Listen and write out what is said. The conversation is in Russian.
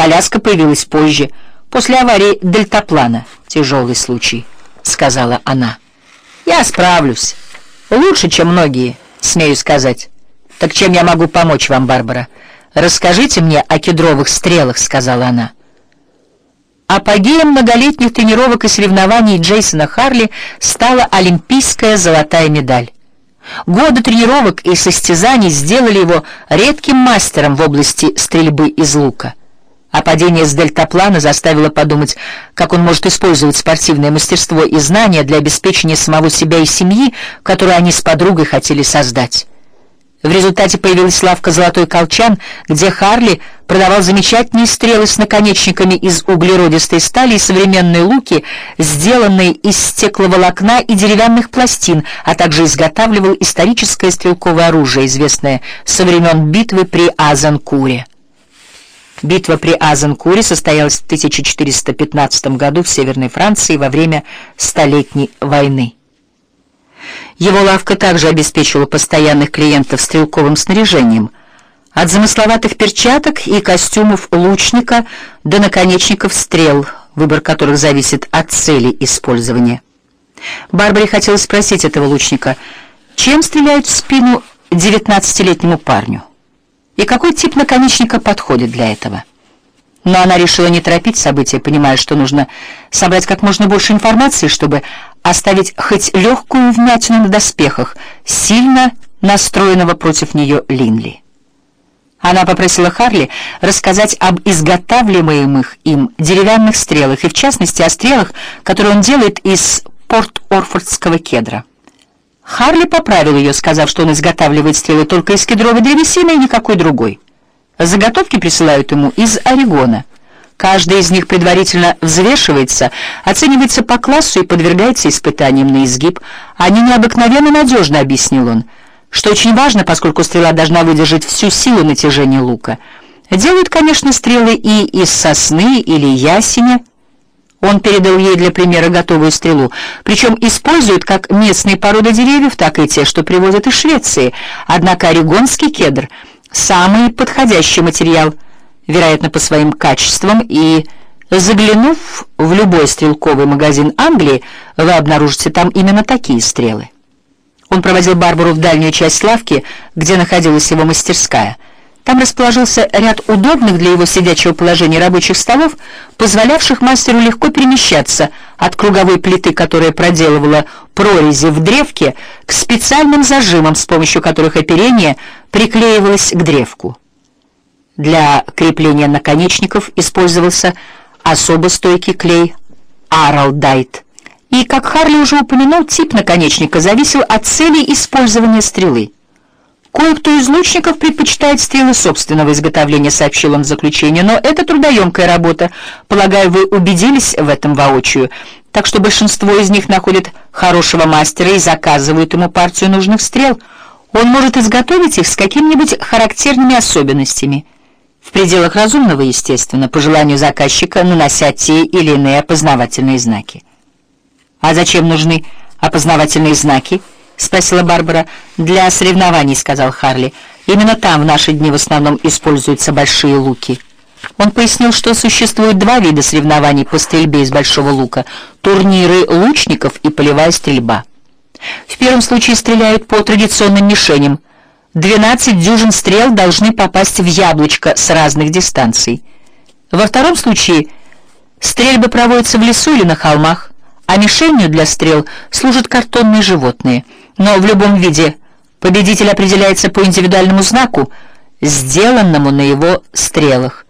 Коляска появилась позже, после аварии дельтаплана. Тяжелый случай, сказала она. Я справлюсь. Лучше, чем многие, смею сказать. Так чем я могу помочь вам, Барбара? Расскажите мне о кедровых стрелах, сказала она. Апогеем многолетних тренировок и соревнований Джейсона Харли стала олимпийская золотая медаль. Годы тренировок и состязаний сделали его редким мастером в области стрельбы из лука. А падение с дельтаплана заставило подумать, как он может использовать спортивное мастерство и знания для обеспечения самого себя и семьи, которую они с подругой хотели создать. В результате появилась лавка «Золотой колчан», где Харли продавал замечательные стрелы с наконечниками из углеродистой стали и современные луки, сделанные из стекловолокна и деревянных пластин, а также изготавливал историческое стрелковое оружие, известное со времен битвы при Азанкуре. Битва при Азанкуре состоялась в 1415 году в Северной Франции во время Столетней войны. Его лавка также обеспечивала постоянных клиентов стрелковым снаряжением, от замысловатых перчаток и костюмов лучника до наконечников стрел, выбор которых зависит от цели использования. Барбаре хотелось спросить этого лучника, чем стреляют в спину девятнадцатилетнему парню, и какой тип наконечника подходит для этого. Но она решила не торопить события, понимая, что нужно собрать как можно больше информации, чтобы оставить хоть легкую вмятину на доспехах сильно настроенного против нее Линли. Она попросила Харли рассказать об изготавливаемых им деревянных стрелах, и в частности о стрелах, которые он делает из порт-орфордского кедра. Харли поправил ее, сказав, что он изготавливает стрелы только из кедровой древесины и никакой другой. Заготовки присылают ему из Орегона. Каждая из них предварительно взвешивается, оценивается по классу и подвергается испытаниям на изгиб. Они необыкновенно надежны, объяснил он, что очень важно, поскольку стрела должна выдержать всю силу натяжения лука. Делают, конечно, стрелы и из сосны или ясеня. Он передал ей для примера готовую стрелу, причем используют как местные породы деревьев, так и те, что привозят из Швеции. Однако орегонский кедр самый подходящий материал – вероятно, по своим качествам, и заглянув в любой стрелковый магазин Англии, вы обнаружите там именно такие стрелы. Он проводил Барбару в дальнюю часть лавки, где находилась его мастерская. Там расположился ряд удобных для его сидячего положения рабочих столов, позволявших мастеру легко перемещаться от круговой плиты, которая проделывала прорези в древке, к специальным зажимам, с помощью которых оперение приклеивалось к древку. Для крепления наконечников использовался особо стойкий клей Аралдайт. И, как Харли уже упомянул, тип наконечника зависел от цели использования стрелы. Кое-кто из лучников предпочитает стрелы собственного изготовления, сообщил он в заключение, но это трудоемкая работа. Полагаю, вы убедились в этом воочию. Так что большинство из них находят хорошего мастера и заказывают ему партию нужных стрел. Он может изготовить их с какими-нибудь характерными особенностями – в пределах разумного, естественно, по желанию заказчика, нанося те или иные опознавательные знаки. «А зачем нужны опознавательные знаки?» — спросила Барбара. «Для соревнований», — сказал Харли. «Именно там в наши дни в основном используются большие луки». Он пояснил, что существует два вида соревнований по стрельбе из большого лука — турниры лучников и полевая стрельба. В первом случае стреляют по традиционным мишеням — 12 дюжин стрел должны попасть в яблочко с разных дистанций. Во втором случае стрельбы проводятся в лесу или на холмах, а мишенью для стрел служат картонные животные. Но в любом виде победитель определяется по индивидуальному знаку, сделанному на его стрелах.